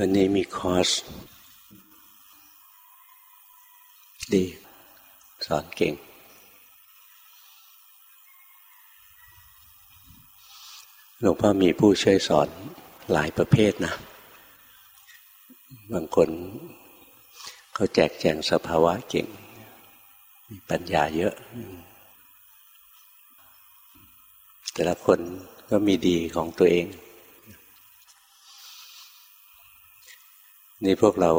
วันนี้มีคอร์ส ดี สอนเก่ง หลวงพ่อมีผู้ช่วยสอนหลายประเภทนะ บางคนเขาแจกแจงสภาวะเก่ง มีปัญญาเยอะ แต่ละคนก็มีดีของตัวเอง นี่พวกเรา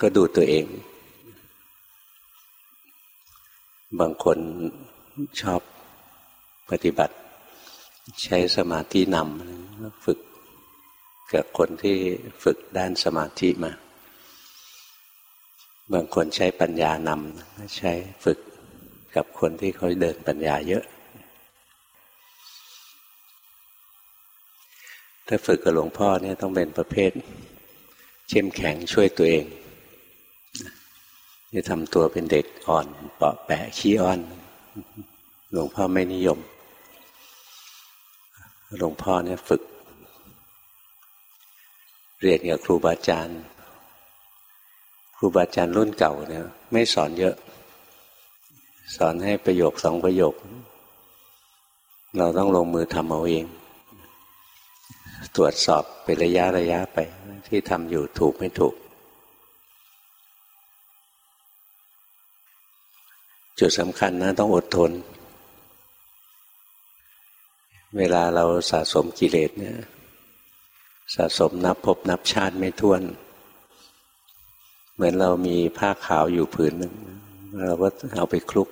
ก็ดูตัวเอง บางคนชอบปฏิบัติ ใช้สมาธินำฝึกกับคนที่ฝึกด้านสมาธิมา บางคนใช้ปัญญานำใช้ฝึกกับคนที่เขาเดินปัญญาเยอะ ถ้าฝึกกับหลวงพ่อเนี่ยต้องเป็นประเภท เข้มแข็งช่วยตัวเองจะทำตัวเป็นเด็กอ่อน เปาะแปะขี้อ้อน หลวงพ่อไม่นิยม หลวงพ่อเนี่ยฝึก เรียนกับครูบาอาจารย์ ครูบาอาจารย์รุ่นเก่าเนี่ยไม่สอนเยอะ สอนให้ประโยคสองประโยค เราต้องลงมือทำเอาเอง ตรวจสอบเป็นระยะระยะไป ที่ทำอยู่ถูกไม่ถูก จุดสำคัญนะต้องอดทน เวลาเราสะสมกิเลสเนี่ยสะสมนับพบนับชาติไม่ท้วน เหมือนเรามีผ้าขาวอยู่ผืนหนึ่งเราก็เอาไปคลุก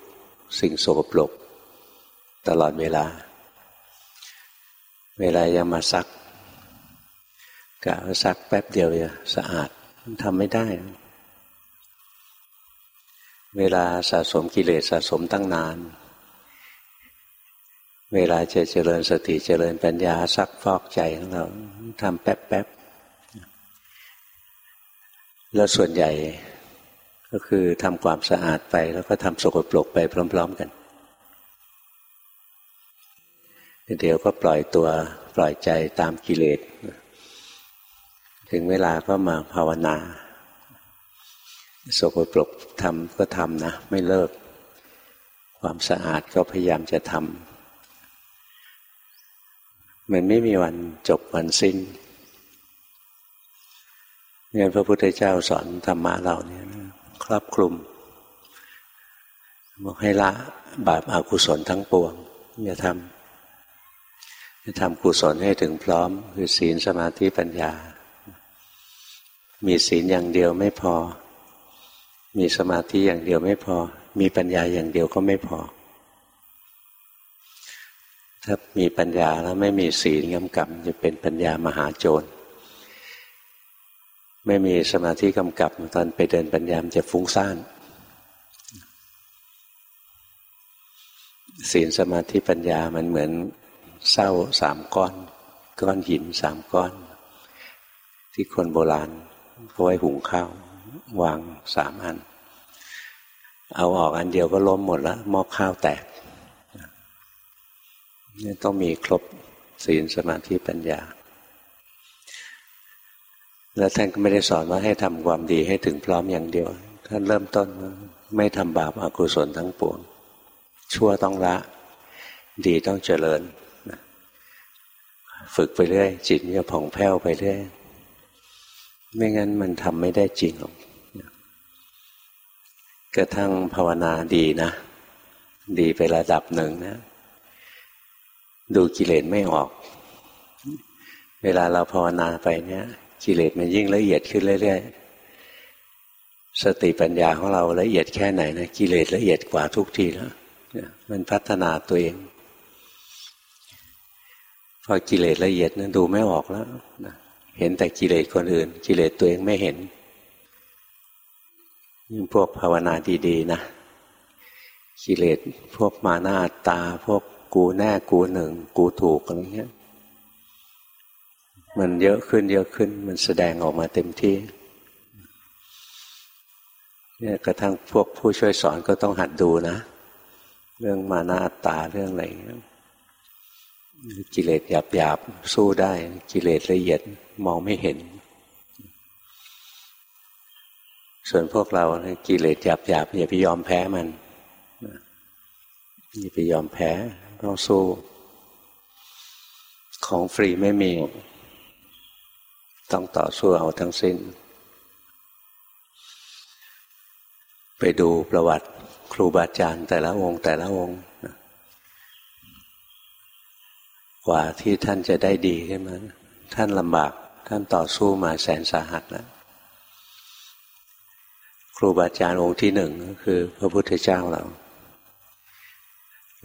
สิ่งโสกปรกตลอดเวลา เวลายังมาซัก กะซักแป๊บเดียวจะสะอาดทำไม่ได้ เวลาสะสมกิเลสสะสมตั้งนาน เวลาจะเจริญสติเจริญปัญญาซักฟอกใจของเราทำแป๊บแป๊บแล้วส่วนใหญ่ก็คือทำความสะอาดไป แล้วก็ทำสกปรกไปพร้อม ๆกัน เดี๋ยวก็ปล่อยตัวปล่อยใจตามกิเลส ถึงเวลาก็มาภาวนาสกปรกทำก็ทำนะ ไม่เลิก ความสะอาดก็พยายามจะทำมันไม่มีวันจบวันสิ้นเนี่ยพระพุทธเจ้าสอนธรรมะเราเนี่ยครอบคลุมบอกให้ละบาปอากุศลทั้งปวงอย่าทำจะทำกุศลให้ถึงพร้อม คือศีลสมาธิปัญญา มีศีลอย่างเดียวไม่พอ มีสมาธิอย่างเดียวไม่พอ มีปัญญาอย่างเดียวก็ไม่พอ ถ้ามีปัญญาแล้วไม่มีศีลกำกับจะเป็นปัญญามหาโจร ไม่มีสมาธิกำกับตอนไปเดินปัญญามจะฟุ้งซ่านศีลสมาธิปัญญามันเหมือนเศร้าสามก้อน ก้อนหินสามก้อน ที่คนโบราณ ไว้หุงข้าววางสามอัน เอาออกอันเดียวก็ล้มหมดแล้วหม้อข้าวแตกนี่ต้องมีครบศีลสมาธิปัญญา แล้วท่านก็ไม่ได้สอนว่าให้ทำความดีให้ถึงพร้อมอย่างเดียว ท่านเริ่มต้นไม่ทำบาปอากุศลทั้งปวง ชั่วต้องละ ดีต้องเจริญ ฝึกไปเรื่อย จิตจะผ่องแผ้วไปเรื่อย ไม่งั้นมันทำไม่ได้จริงหรอกกระทั่งภาวนาดีนะ ดีไประดับหนึ่งนะ ดูกิเลสไม่ออก เวลาเราภาวนาไปเนี่ย กิเลสมันยิ่งละเอียดขึ้นเรื่อยๆ สติปัญญาของเราละเอียดแค่ไหนนะกิเลสละเอียดกว่าทุกทีแล้วมันพัฒนาตัวเอง พอกิเลสละเอียดนะดูไม่ออกแล้วนะ เห็นแต่กิเลสคนอื่น กิเลสตัวเองไม่เห็นยิ่งพวกภาวนาดีๆนะกิเลสพวกมาหน้าตา พวกกูแน่กูหนึ่ง กูถูกอะไรเงี้ยมันเยอะขึ้นเยอะขึ้น มันแสดงออกมาเต็มที่เนี่ยกระทั่งพวกผู้ช่วยสอนก็ต้องหัดดูนะ เรื่องมานาตาเรื่องอะไรเงี้ยกิเลสหยาบหยาบสู้ได้ กิเลสละเอียด มองไม่เห็น ส่วนพวกเรากิเลสหยาบหยาบอย่าไปยอมแพ้มันอย่าไปยอมแพ้ต้องสู้ ของฟรีไม่มี ต้องต่อสู้เอาทั้งสิ้น ไปดูประวัติครูบาอาจารย์แต่ละองค์แต่ละองค์กว่าที่ท่านจะได้ดีขึ้นมาท่านลำบาก ท่านต่อสู้มาแสนสาหัสแล้วครูบาอาจารย์องค์ที่หนึ่งก็คือ พระพุทธเจ้าเรา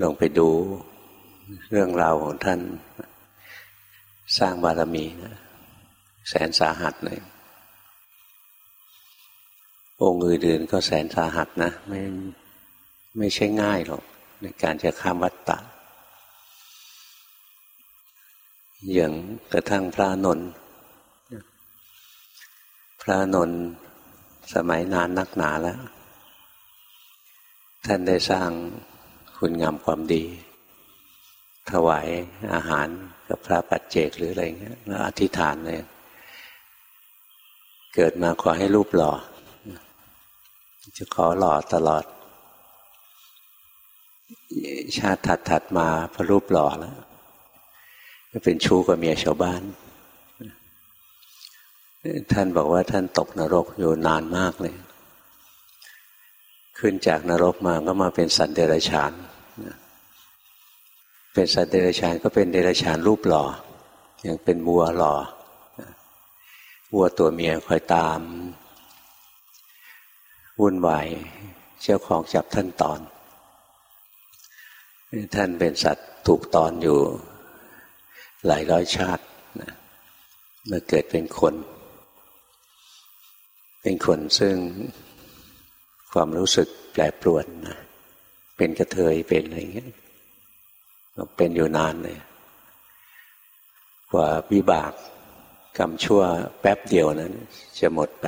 ลองไปดูเรื่องราวของท่านสร้างบารมีนะแสนสาหัสเลย องค์อื่นๆก็แสนสาหัสนะ ไม่ไม่ใช่ง่ายหรอก ในการจะข้ามวัฏฏะอย่างกระทั่งพระนนท์ พระนนท์สมัยนานนักหนาแล้ว ท่านได้สร้างคุณงามความดี ถวายอาหารกับพระปัจเจกหรืออะไรเงี้ยแล้วอธิษฐานเลย เกิดมาขอให้รูปหล่อ จะขอหล่อตลอด ชาติถัดถัดมาพระรูปหล่อแล้วก็เป็นชู้กับเมียชาวบ้าน ท่านบอกว่าท่านตกนรกอยู่นานมากเลย ขึ้นจากนรกมาก็มาเป็นสัตว์เดรัจฉาน เป็นสัตว์เดรัจฉานก็เป็นเดรัจฉานรูปหล่อ อยังเป็นวัวหล่อ วัวตัวเมียคอยตาม วุ่นวายเจ้าของจับท่านตอน ท่านเป็นสัตว์ถูกตอนอยู่หลายร้อยชาติมื่อเกิดเป็นคน เป็นคนซึ่งความรู้สึกแปรปรวนนะเป็นกระเทยเป็นอะไรเงี้ยเป็นอยู่นานเลยกว่าวิบากกรรมชั่วแป๊บเดียวนั้น จะหมดไป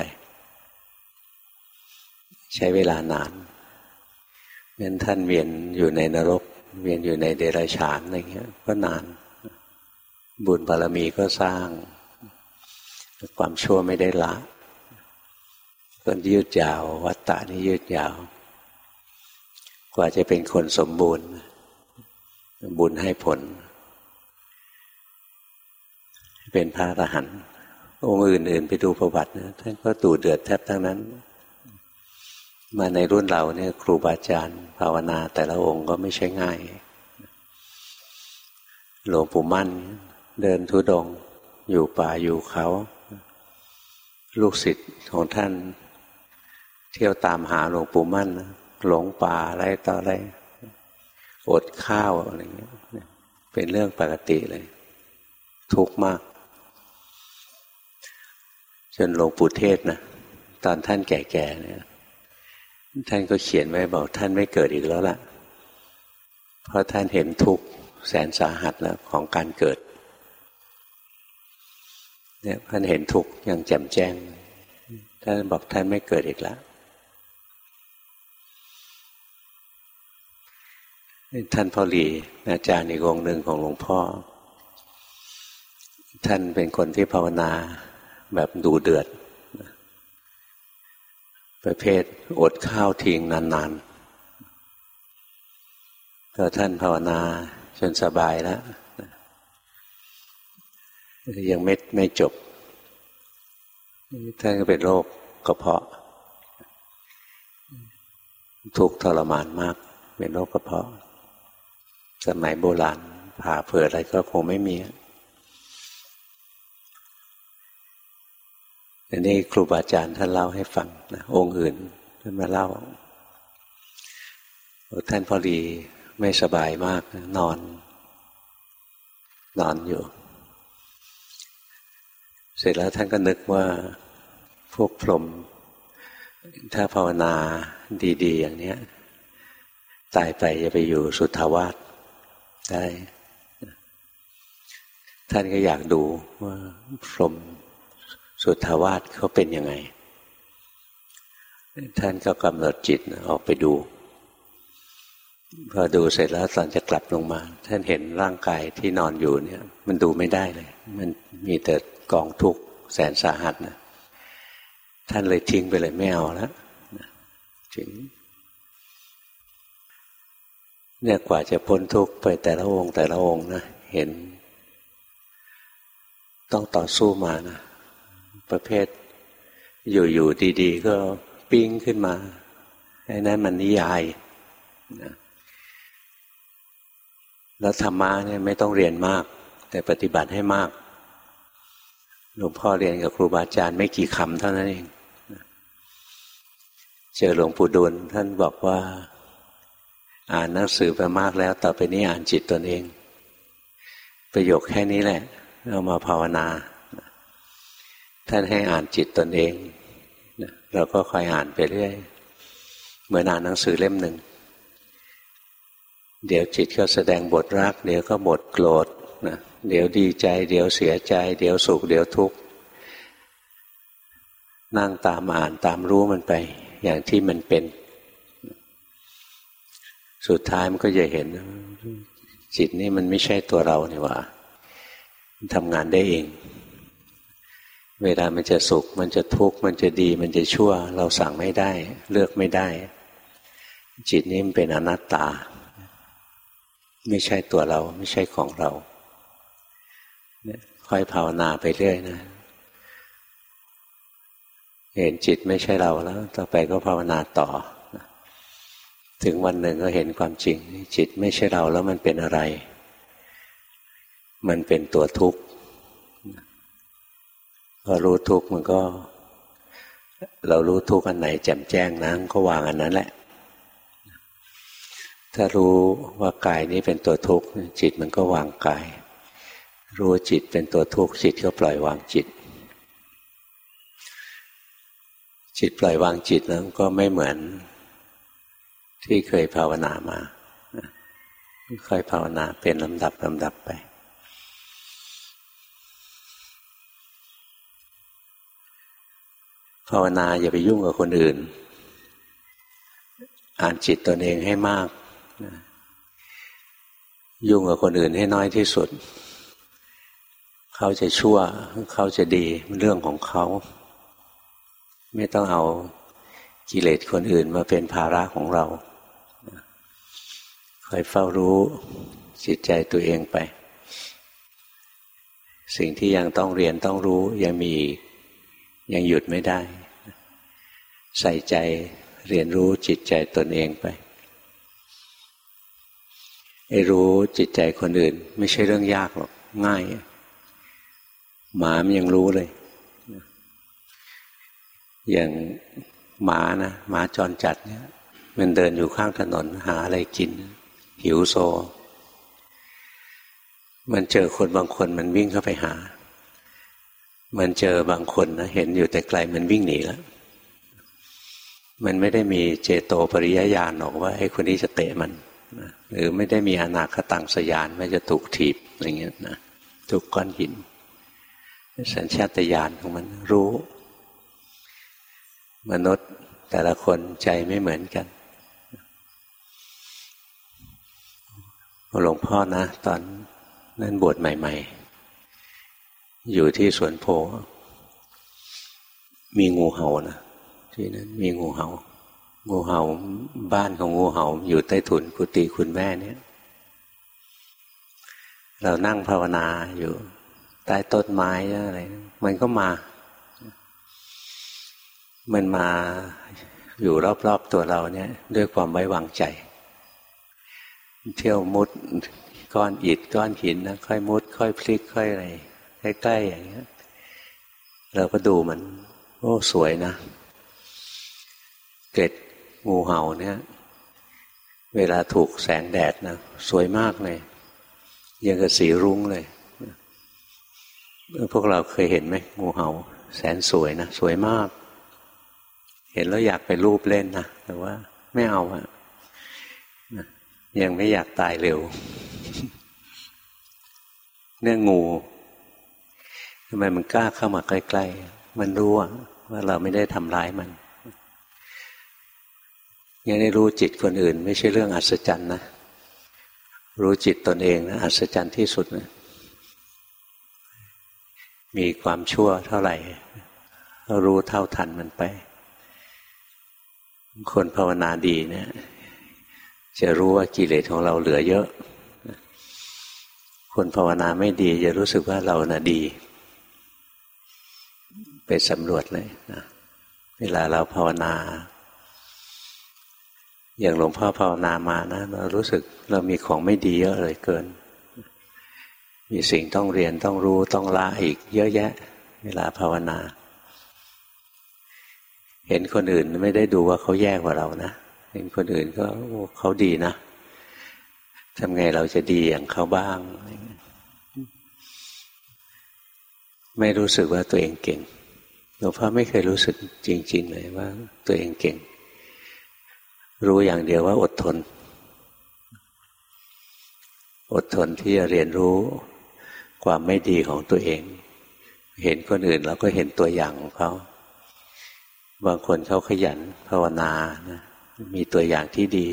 ใช้เวลานานงั้นท่านเวียนอยู่ในนรก เวียนอยู่ในเดรัจฉานอะไรเงี้ย ก็นาน บุญบารมีก็สร้าง ความชั่วไม่ได้ละ ก็ยืดยาว วัตตะนี่ยืดยาว กว่าจะเป็นคนสมบูรณ์ บุญให้ผล เป็นพระอรหันต์องค์อื่น ๆ ไปดูประวัตินะท่านก็ตูเดือดแทบทั้งนั้น มาในรุ่นเราเนี่ยครูบาอาจารย์ ภาวนาแต่ละองค์ก็ไม่ใช่ง่ายหลวงปู่มั่น เดินทุดง อยู่ป่าอยู่เขา ลูกศิษย์ของท่าน เที่ยวตามหาหลวงปู่มั่นนะหลงป่าอะไรต่ออะไรอดข้าวอะไรเงี้ยเป็นเรื่องปกติเลย ทุกข์มาก จนหลวงปู่เทศนะตอนท่านแก่ๆเนี่ยท่านก็เขียนไว้บอกท่านไม่เกิดอีกแล้วล่ะ เพราะท่านเห็นทุกข์แสนสาหัสแล้วของการเกิดเนี่ยท่านเห็นทุกข์อย่างแจ่มแจ้ง ท่านบอกท่านไม่เกิดอีกแล้ว ท่านพ่อหลีอาจารย์อีกองหนึ่งของหลวงพ่อ ท่านเป็นคนที่ภาวนาแบบดูเดือด ประเภทอดข้าวทิ้งนานๆก็ท่านภาวนาจนสบายแล้วยังไม่ไม่จบ ท่านก็เป็นโรคกระเพาะ ทุกทรมานมาก เป็นโรคกระเพาะ สมัยโบราณผ่าเผื่ออะไรก็คงไม่มีอันนี้ครูบาอาจารย์ท่านเล่าให้ฟังนะองค์อื่นท่านมาเล่า ท่านพอดีไม่สบายมากนอน นอนอยู่ เสร็จแล้วท่านก็นึกว่าพวกพรหมถ้าภาวนาดี ๆ อย่างนี้ตายไปจะไปอยู่สุทธาวาส ได้ท่านก็อยากดูว่าพรหมสุทธาวาสเขาเป็นยังไง ท่านก็กำหนดจิตออกไปดู พอดูเสร็จแล้วตอนจะกลับลงมา ท่านเห็นร่างกายที่นอนอยู่เนี่ย มันดูไม่ได้เลย มันมีแต่กองทุกข์แสนสาหัสนะท่านเลยทิ้งไปเลยไม่เอาแล้วถึง เนี่ยกว่าจะพ้นทุกข์ไปแต่ละองค์แต่ละองค์นะเห็น ต้องต่อสู้มานะประเภท อยู่ๆดีๆ ก็ปิ้งขึ้นมาไอ้นั้นมันนิยายนะแล้วธรรมะเนี่ยไม่ต้องเรียนมาก แต่ปฏิบัติให้มากหลวงพ่อเรียนกับครูบาอาจารย์ไม่กี่คำเท่านั้นเอง เจอหลวงปู่ดูลท่านบอกว่า อ่านหนังสือไปมากแล้ว ต่อไปนี้อ่านจิตตนเอง ประโยคแค่นี้แหละ เอามาภาวนา ท่านให้อ่านจิตตนเองเราก็คอยอ่านไปเรื่อย เหมือนอ่านหนังสือเล่มหนึ่ง เดี๋ยวจิตก็แสดงบทรัก เดี๋ยวก็บทโกรธนะเดี๋ยวดีใจ เดี๋ยวเสียใจ เดี๋ยวสุข เดี๋ยวทุกข์นั่งตามอ่านตามรู้มันไป อย่างที่มันเป็น สุดท้ายมันก็จะเห็น จิตนี่มันไม่ใช่ตัวเราเนี่ว่าทำงานได้เอง เวลามันจะสุข มันจะทุกข์ มันจะดี มันจะชั่ว เราสั่งไม่ได้ เลือกไม่ได้ จิตนี้มันเป็นอนัตตา ไม่ใช่ตัวเรา ไม่ใช่ของเราค่อยภาวนาไปเรื่อยนะ เห็นจิตไม่ใช่เราแล้ว ต่อไปก็ภาวนาต่อ ถึงวันหนึ่งก็เห็นความจริง จิตไม่ใช่เราแล้วมันเป็นอะไร มันเป็นตัวทุกข์พอรู้ทุกข์มันก็ เรารู้ทุกข์อันไหนแจ่มแจ้งนะก็วางอันนั้นแหละ ถ้ารู้ว่ากายนี้เป็นตัวทุกข์จิตมันก็วางกาย รู้จิตเป็นตัวทุกข์จิตก็ปล่อยวางจิต จิตปล่อยวางจิตนั้นก็ไม่เหมือน ที่เคยภาวนามาค่อยภาวนาเป็นลำดับลำดับไป ภาวนาอย่าไปยุ่งกับคนอื่น อ่านจิตตนเองให้มาก ยุ่งกับคนอื่นให้น้อยที่สุด เขาจะชั่ว เขาจะดีเรื่องของเขา ไม่ต้องเอากิเลสคนอื่นมาเป็นภาระของเรา คอยเฝ้ารู้จิตใจตัวเองไป สิ่งที่ยังต้องเรียนต้องรู้ยังมีอยังหยุดไม่ได้ ใส่ใจเรียนรู้จิตใจตนเองไปไอ้รู้จิตใจคนอื่น ไม่ใช่เรื่องยากหรอกง่าย หมามันยังรู้เลย อย่างหมานะหมาจรจัดเนี่ย มันเดินอยู่ข้างถนนหาอะไรกิน หิวโซ มันเจอคนบางคนมันวิ่งเข้าไปหา มันเจอบางคนนะเห็นอยู่แต่ไกลมันวิ่งหนีแล้ว มันไม่ได้มีเจโตปริยญาณหรอกว่าไอ้คนนี้จะเตะมันหรือไม่ได้มีอนาคตังสยานไม่จะถูกถีบอะไรเงี้ยนะถูกก้อนหิน สัญชาตญาณของมันรู้ มนุษย์แต่ละคนใจไม่เหมือนกัน หลวงพ่อนะ ตอนนั้นบวชใหม่ ๆ อยู่ที่สวนโพมีงูเห่านะที่นั้นมีงูเห่า งูเห่าบ้านของงูเห่า อยู่ใต้ถุนกุฏิคุณแม่เนี่ย เรานั่งภาวนาอยู่ ใต้ต้นไม้อะไร มันก็มา มันมาอยู่รอบๆตัวเราเนี่ย ด้วยความไว้วางใจ เที่ยวมุดก้อนอิฐก้อนหินนะค่อยมุด ค่อยพลิกค่อยอะไรใกล้ๆอย่างเงี้ย เราก็ดูมัน โอ้สวยนะ เกล็ดงูเห่าเนี่ย เวลาถูกแสงแดดนะสวยมากเลยยังกับสีรุ้งเลยพวกเราเคยเห็นไหมงูเห่า แสนสวยนะ สวยมาก เห็นแล้วอยากไปรูปเล่นนะแต่ว่า ไม่เอาอะ ยังไม่อยากตายเร็ว เนี่ยงูทำไมมันกล้าเข้ามาใกล้ๆ มันรู้ว่าเราไม่ได้ทำร้ายมัน ยังได้รู้จิตคนอื่น ไม่ใช่เรื่องอัศจรรย์นะ รู้จิตตนเองนะอัศจรรย์ที่สุดนะมีความชั่วเท่าไหร่รู้เท่าทันมันไป คนภาวนาดีเนี่ย จะรู้ว่ากิเลสของเราเหลือเยอะ คนภาวนาไม่ดี จะรู้สึกว่าเราน่ะดี ไปสำรวจเลยนะเวลาเราภาวนา อย่างหลวงพ่อภาวนามานะ เรารู้สึกเรามีของไม่ดีเยอะเลยเกิน มีสิ่งต้องเรียนต้องรู้ต้องละอีก เยอะแยะ เวลาภาวนา เห็นคนอื่นไม่ได้ดูว่าเขาแย่กว่าเรานะ เห็นคนอื่นก็เขาดีนะทำไงเราจะดีอย่างเขาบ้าง ไม่รู้สึกว่าตัวเองเก่งหลวงพ่อไม่เคยรู้สึกจริง ๆ เลยว่า ตัวเองเก่ง รู้อย่างเดียวว่าอดทน อดทนที่จะเรียนรู้ความไม่ดีของตัวเอง เห็นคนอื่นเราก็เห็นตัวอย่างของเขา บางคนเขาขยันภาวนานะ มีตัวอย่างที่ดี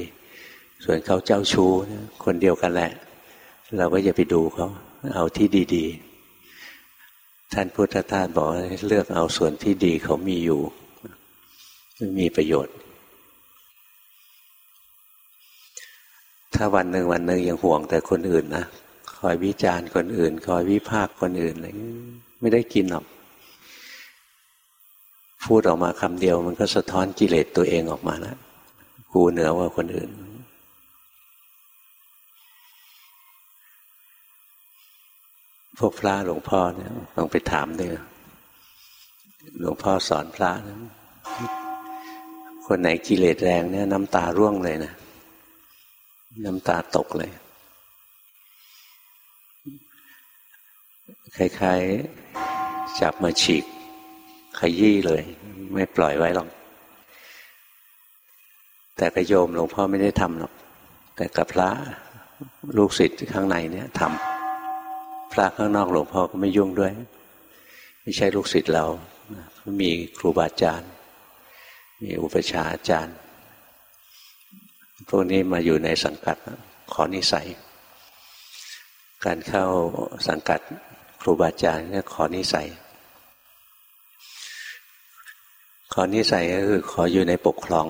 ส่วนเขาเจ้าชู้คนเดียวกันแหละ เราก็อย่าไปดูเขาเอาที่ดีๆ ท่านพุทธทาสบอกเลือกเอาส่วนที่ดีเขามีอยู่มีประโยชน์ ถ้าวันหนึ่งวันหนึ่งยังห่วงแต่คนอื่นนะคอยวิจารณ์คนอื่น คอยวิพากคนอื่นอะไรไม่ได้กินหรอกพูดออกมาคำเดียวมันก็สะท้อนกิเลสตัวเองออกมาแล้ว กูเหนือกว่าคนอื่น พวกพระหลวงพ่อเนี่ยลองไปถามด้วยหลวงพ่อสอนพระนะคนไหนกิเลสแรงเนี่ย น้ำตาร่วงเลยนะ น้ำตาตกเลยคล้ายๆจับมาฉีกขยี้เลย ไม่ปล่อยไว้หรอก แต่กระโยมหลวงพ่อไม่ได้ทำหรอกแต่กับพระลูกศิษย์ข้างในเนี่ยทำพระข้างนอกหลวงพ่อก็ไม่ยุ่งด้วย ไม่ใช่ลูกศิษย์เรามีครูบาอาจารย์ มีอุปชาอาจารย์พวกนี้มาอยู่ในสังกัดขอนิสัย การเข้าสังกัดครูบาอาจารย์ก็ขอนิสัย ขอนิสัยก็คือขออยู่ในปกครอง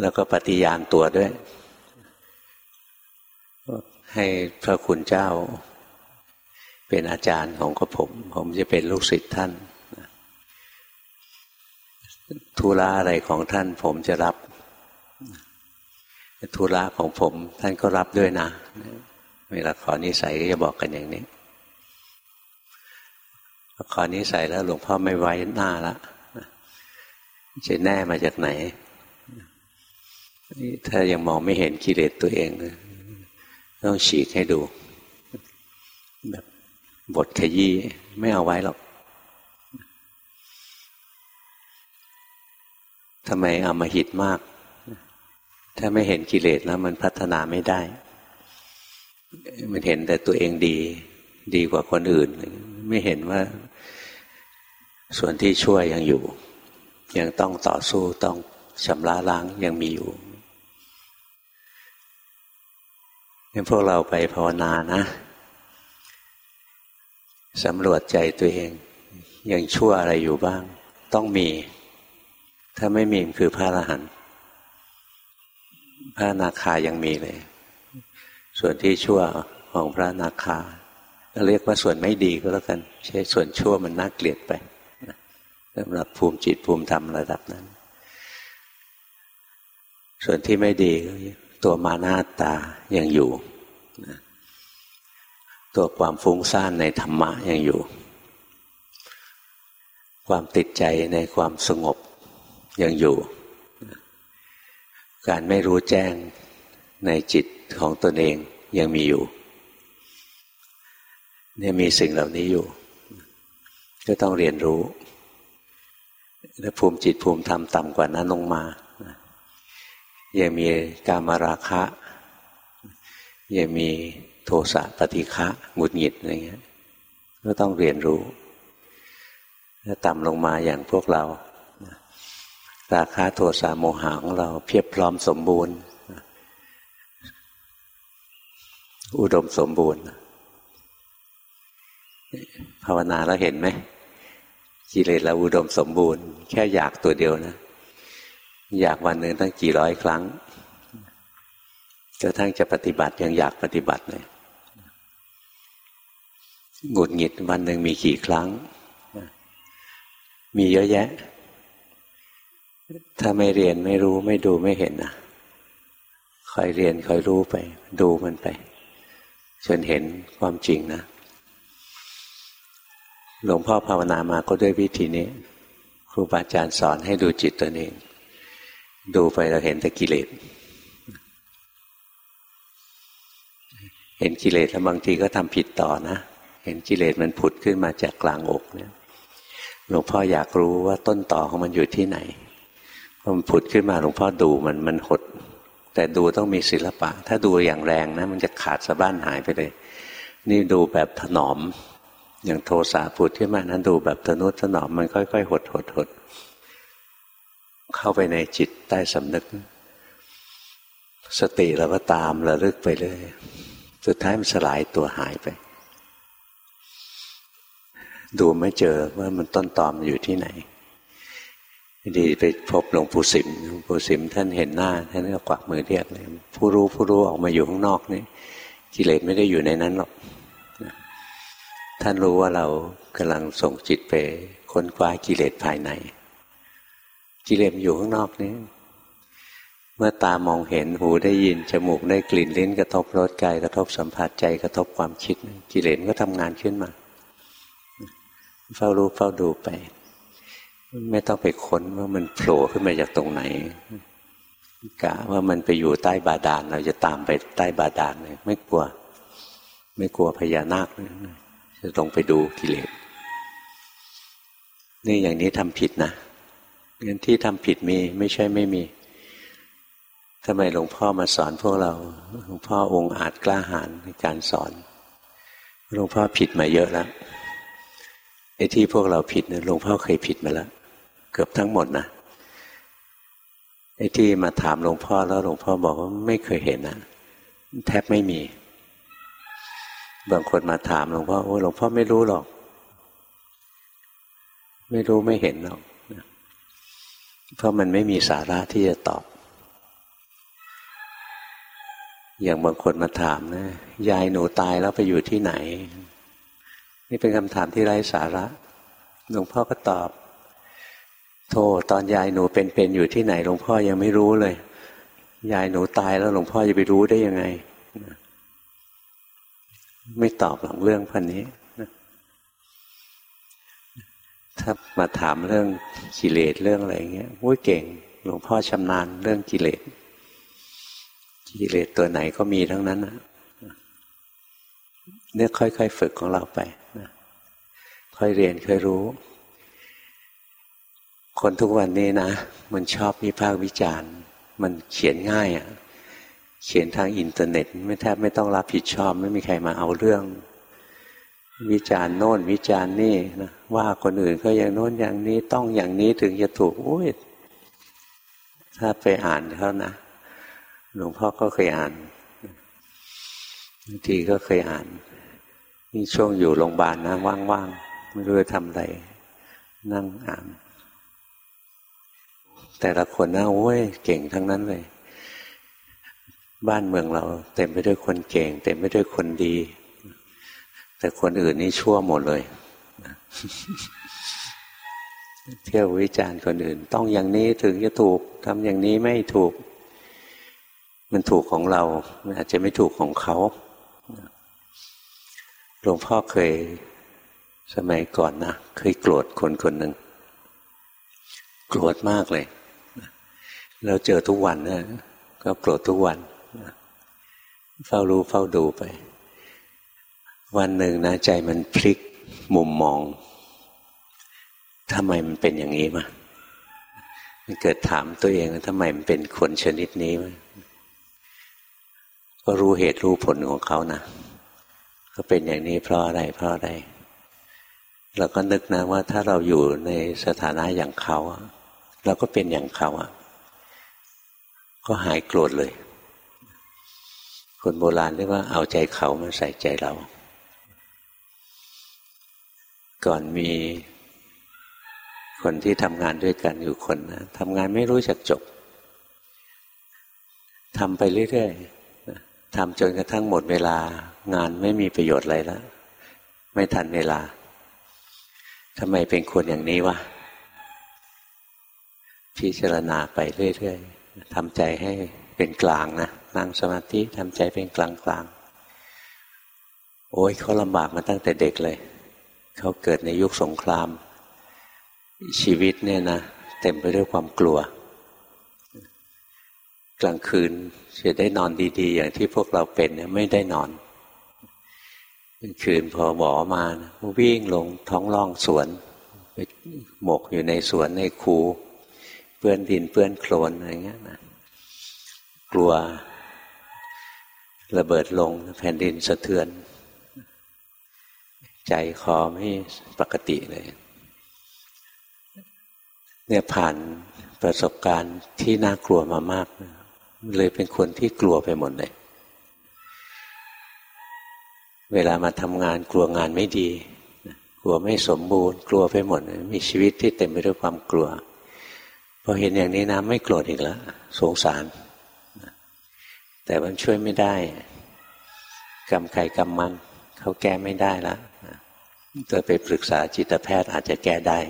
แล้วก็ปฏิญาณตัวด้วย ให้พระคุณเจ้า เป็นอาจารย์ของกผม ผมจะเป็นลูกศิษย์ท่านธุระอะไรของท่านผมจะรับธุระของผม ท่านก็รับด้วยนะเวลาขอนิสัยก็จะบอกกันอย่างนี้ขอนิสัยแล้วหลวงพ่อไม่ไว้หน้าละจะแน่มาจากไหน ถ้ายังมองไม่เห็นกิเลสตัวเองต้องฉีกให้ดู แบบบทขยี้ไม่เอาไว้หรอกทำไมเอามาหิดมาก ถ้าไม่เห็นกิเลสแล้ว มันพัฒนาไม่ได้ มันเห็นแต่ตัวเองดี ดีกว่าคนอื่น ไม่เห็นว่า ส่วนที่ช่วยยังอยู่ ยังต้องต่อสู้ต้องชำระล้างยังมีอยู่ งั้นพวกเราไปภาวนานะสำรวจใจตัวเอง ยังชั่วอะไรอยู่บ้าง ต้องมี ถ้าไม่มีคือพระอรหันต์พระนาคายังมีเลย ส่วนที่ชั่วของพระนาคาเรียกว่าส่วนไม่ดีก็แล้วกัน ใช้ส่วนชั่วมันน่าเกลียดไปสำหรับภูมิจิตภูมิธรรมระดับนั้น ส่วนที่ไม่ดีก็ ตัวมานาตายังอยู่ตัวความฟุ้งซ่านในธรรมะยังอยู่ ความติดใจในความสงบยังอยู่ การไม่รู้แจ้งในจิตของตนเองยังมีอยู่เนี่ยมีสิ่งเหล่านี้อยู่ ก็ต้องเรียนรู้ และภูมิจิตภูมิธรรมต่ำกว่านั้นลงมา ยังมีกามราคะยังมีโทสะปฏิฆะหงุดหงิดอะไรเงี้ยก็ต้องเรียนรู้ถ้าต่ำลงมาอย่างพวกเรา ราคะโทสะโมหะของเราเพียบพร้อมสมบูรณ์ อุดมสมบูรณ์ ภาวนาแล้วเห็นไหมกิเลสเราอุดมสมบูรณ์ แค่อยากตัวเดียวนะ อยากวันหนึ่งตั้งกี่ร้อยครั้งจนทั้งจะปฏิบัติยังอยากปฏิบัติเลยหงุดหงิดวันหนึ่งมีกี่ครั้ง มีเยอะแยะ ถ้าไม่เรียนไม่รู้ไม่ดูไม่เห็นนะคอยเรียนคอยรู้ไป ดูมันไปจนเห็นความจริงนะหลวงพ่อภาวนามาก็ด้วยวิธีนี้ ครูบาอาจารย์สอนให้ดูจิตตัวเอง ดูไปเราเห็นแต่กิเลส เห็นกิเลสแล้วบางทีก็ทำผิดต่อนะ เห็นกิเลสมันผุดขึ้นมาจากกลางอกเนี่ยหลวงพ่ออยากรู้ว่าต้นต่อของมันอยู่ที่ไหนพอมันผุดขึ้นมาหลวงพ่อดูมันมันหด แต่ดูต้องมีศิลปะ ถ้าดูอย่างแรงนะ มันจะขาดสะบ้านหายไปเลย นี่ดูแบบถนอม อย่างโทสะผุดขึ้นมานั้นดูแบบทนุถนอมมันค่อยๆหดหดหด เข้าไปในจิตใต้สำนึก สติเราก็ตามระลึกไปเลยสุดท้ายมันสลายตัวหายไป ดูไม่เจอว่ามันต้นตอมอยู่ที่ไหน ดีไปพบหลวงปู่สิมหลวงปู่สิมท่านเห็นหน้า ท่านก็กวักมือเรียกเลยผู้รู้ผู้รู้ออกมาอยู่ข้างนอกนี่กิเลสไม่ได้อยู่ในนั้นหรอกท่านรู้ว่าเรากำลังส่งจิตไปค้นคว้ากิเลสภายใน กิเลสอยู่ข้างนอกนี่เมื่อตามองเห็นหูได้ยิน จมูกได้กลิ่นลิ้นกระทบรสกายกระทบสัมผัสใจกระทบความคิด กิเลสก็ทำงานขึ้นมาเฝ้ารู้เฝ้าดูไป ไม่ต้องไปค้นว่ามันโผล่ขึ้นมาจากตรงไหนกะว่ามันไปอยู่ใต้บาดาลเราจะตามไปใต้บาดาลเลยไม่กลัว ไม่กลัวพญานาคจะลงไปดูกิเลสนี่อย่างนี้ทำผิดนะ งั้นที่ทำผิดมีไม่ใช่ไม่มีทำไมหลวงพ่อมาสอนพวกเรา หลวงพ่อองค์อาจกล้าหาญในการสอน หลวงพ่อผิดมาเยอะแล้วไอ้ที่พวกเราผิดเนี่ยหลวงพ่อเคยผิดมาแล้วเกือบทั้งหมดนะไอ้ที่มาถามหลวงพ่อแล้วหลวงพ่อบอกว่าไม่เคยเห็นนะแทบไม่มี บางคนมาถามหลวงพ่อโอ้หลวงพ่อไม่รู้หรอก ไม่รู้ไม่เห็นหรอก เพราะมันไม่มีสาระที่จะตอบ อย่างบางคนมาถามนะ ยายหนูตายแล้วไปอยู่ที่ไหน นี่เป็นคำถามที่ไร้สาระหลวงพ่อก็ตอบ โทษตอนยายหนูเป็นๆอยู่ที่ไหนหลวงพ่อยังไม่รู้เลย ยายหนูตายแล้วหลวงพ่อจะไปรู้ได้ยังไง ไม่ตอบหลังเรื่องพันนี้ ถ้ามาถามเรื่องกิเลสเรื่องอะไรเงี้ยวุ้ยเก่ง หลวงพ่อชำนาญเรื่องกิเลสกิเลสตัวไหนก็มีทั้งนั้นนะเนี่ยค่อยๆฝึกของเราไปนะค่อยเรียนค่อยรู้ คนทุกวันนี้นะ มันชอบวิพากษ์วิจารณ์ มันเขียนง่ายอ่ะ เขียนทางอินเทอร์เน็ต ไม่แทบไม่ต้องรับผิดชอบ ไม่มีใครมาเอาเรื่อง วิจารณ์โน่นวิจารณ์นี่นะว่าคนอื่นก็อย่างโน้นอย่างนี้ต้องอย่างนี้ถึงจะถูกโอ้ยถ้าไปอ่านเขานะหลวงพ่อก็เคยอ่านบางทีก็เคยอ่านนี่ช่วงอยู่โรงพยาบาลนะว่างๆไม่รู้จะทำอะไร นั่งอ่าน แต่ละคนนะโอ้ยเก่งทั้งนั้นเลย บ้านเมืองเรา เต็มไปด้วยคนเก่ง เต็มไปด้วยคนดี แต่คนอื่นนี่ชั่วหมดเลยเที่ยววิจารณ์คนอื่น ต้องอย่างนี้ถึงจะถูกทำอย่างนี้ไม่ถูก มันถูกของเราอาจจะไม่ถูกของเขาหลวงพ่อเคยสมัยก่อนนะเคยโกรธคนคนหนึ่งโกรธมากเลยเราเจอทุกวันนะก็โกรธทุกวันเฝ้ารู้เฝ้าดูไป วันหนึ่งนะใจมันพลิกมุมมองทำไมมันเป็นอย่างนี้มามันเกิดถามตัวเองว่าทำไมมันเป็นคนชนิดนี้มาก็รู้เหตุรู้ผลของเขานะก็เป็นอย่างนี้เพราะอะไรเพราะอะไรเราก็นึกนะว่าถ้าเราอยู่ในสถานะอย่างเขาเราก็เป็นอย่างเขาอะก็หายโกรธเลย คนโบราณเรียกว่าเอาใจเขามาใส่ใจเรา ก่อนมีคนที่ทำงานด้วยกันอยู่คนนะทำงานไม่รู้จักจบทำไปเรื่อยๆทำจนกระทั่งหมดเวลางานไม่มีประโยชน์อะไรแล้ว ไม่ทันเวลาทำไมเป็นคนอย่างนี้วะพิจารณาไปเรื่อยๆทำใจให้เป็นกลางนะนั่งสมาธิทำใจเป็นกลางกลางโอ้ยเขาลำบากมาตั้งแต่เด็กเลย เขาเกิดในยุคสงคราม ชีวิตเนี่ยนะเต็มไปด้วยความกลัว กลางคืนจะได้นอนดี ๆ อย่างที่พวกเราเป็นเนี่ยไม่ได้นอนคืนพอหมอมานะวิ่งลงท้องร่องสวนไปหมกอยู่ในสวนในคูเปื้อนดินเปื้อนโคลนอะไรเงี้ยนะกลัวระเบิดลงแผ่นดินสะเทือน ใจคอไม่ปกติเลย เนี่ยผ่านประสบการณ์ที่น่ากลัวมามาก เลยเป็นคนที่กลัวไปหมดเลย เวลามาทำงานกลัวงานไม่ดี กลัวไม่สมบูรณ์ กลัวไปหมด มีชีวิตที่เต็มไปด้วยความกลัวพอเห็นอย่างนี้นะไม่โกรธอีกแล้วสงสาร แต่มันช่วยไม่ได้ กรรมใครกรรมมัน เขาแก้ไม่ได้แล้ว ตัวไปปรึกษาจิตแพทย์อาจจะแก้ได้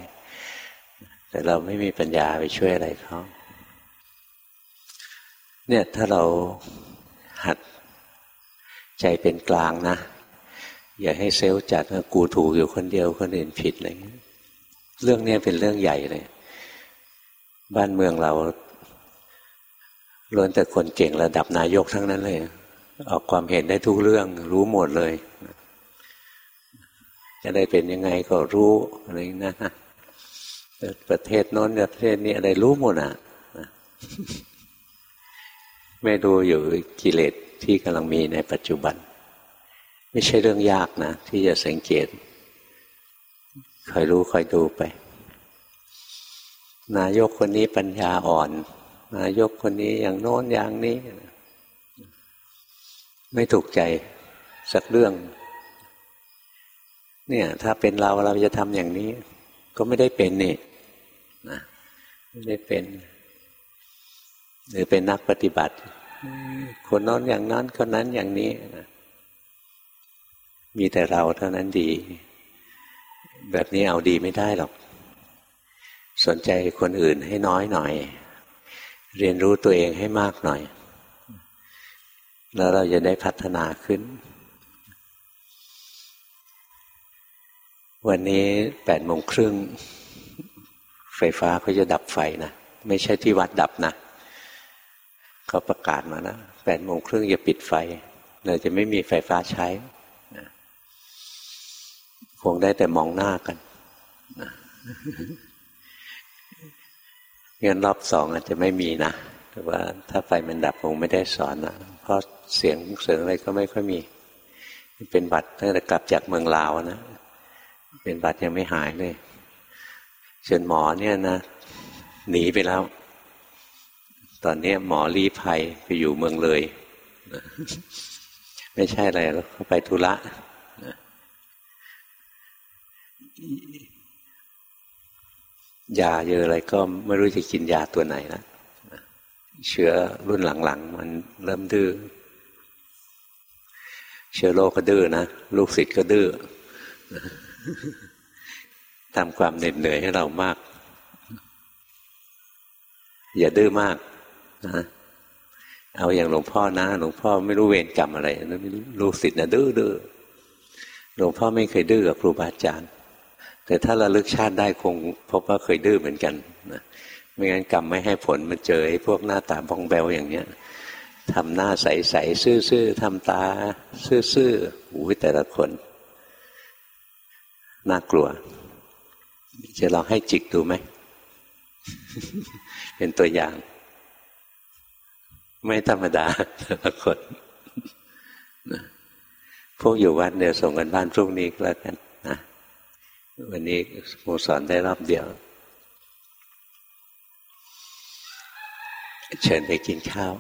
แต่เราไม่มีปัญญาไปช่วยอะไรเขาเนี่ยถ้าเราหัดใจเป็นกลางนะ อย่าให้เซลล์จัดว่ากูถูกอยู่คนเดียวคนอื่นผิดอะไรเงี้ยเรื่องนี้เป็นเรื่องใหญ่เลย บ้านเมืองเราล้วนแต่คนเก่งระดับนายกทั้งนั้นเลย ออกความเห็นได้ทุกเรื่อง รู้หมดเลยจะ ได้เป็นยังไงก็รู้อะไรนะประเทศโน้นประเทศนี้อะไรรู้หมดอะไม่ดูอยู่กิเลสที่กำลังมีในปัจจุบัน ไม่ใช่เรื่องยากนะ ที่จะสังเกตคอยรู้คอยดูไป นายกคนนี้ปัญญาอ่อน นายกคนนี้อย่างโน้นอย่างนี้ ไม่ถูกใจสักเรื่อง เนี่ย ถ้าเป็นเราเราจะทำอย่างนี้ ก็ไม่ได้เป็นนี่นะไม่ได้เป็น หรือเป็นนักปฏิบัติ คนน้นอย่างนั้นคนนั้นอย่างนี้นะมีแต่เราเท่านั้นดี แบบนี้เอาดีไม่ได้หรอก สนใจคนอื่นให้น้อยหน่อย เรียนรู้ตัวเองให้มากหน่อย แล้วเราจะได้พัฒนาขึ้น วันนี้แปดโมงครึ่งไฟฟ้าเขาจะดับไฟนะ ไม่ใช่ที่วัดดับนะเขาประกาศมานะแปดโมงครึ่งอย่าปิดไฟ เราจะไม่มีไฟฟ้าใช้คงได้แต่มองหน้ากันงั้นรอบสองอาจจะไม่มีนะแต่ว่าถ้าไฟมันดับคงไม่ได้สอนนะเพราะเสียงเสียงอะไรก็ไม่ค่อยมี เป็นบัตรตั้งแต่กลับจากเมืองลาวนะ เป็นบัตรยังไม่หายเลยจนหมอเนี่ยนะหนีไปแล้ว ตอนนี้หมอรีภัยไปอยู่เมืองเลย ไม่ใช่อะไรแล้วเขาไปธุระยาเยอะอะไรก็ไม่รู้จะกินยาตัวไหนนะเชื้อรุ่นหลังๆ มันเริ่มดื้อเชื้อโรคก็ดื้อนะ ลูกศิษย์ก็ดื้อ ทำความเหน็ดเหนื่อยให้เรามาก อย่าดื้อมากนะเอาอย่างหลวงพ่อนะ หลวงพ่อไม่รู้เวรกรรมอะไรลูกศิษย์นะดื้อดื้อหลวงพ่อไม่เคยดื้อกับครูบาอาจารย์ แต่ถ้าระลึกชาติได้คงพบว่าเคยดื้อเหมือนกันนะไม่งั้นกรรมไม่ให้ผลมันเจอไอ้พวกหน้าตาบองแบวอย่างเนี้ยทำหน้าใสๆซื่อๆทำตา ซื่อๆอุ้ยแต่ละคน น่ากลัว จะลองให้จิกดูไหม เป็นตัวอย่าง ไม่ธรรมดาแต่ละคนพวกอยู่วัดเดี๋ยวส่งกันบ้านพรุ่งนี้ก็แล้วกันวันนี้โมสอนได้รอบเดียว เชิญไปกินข้าว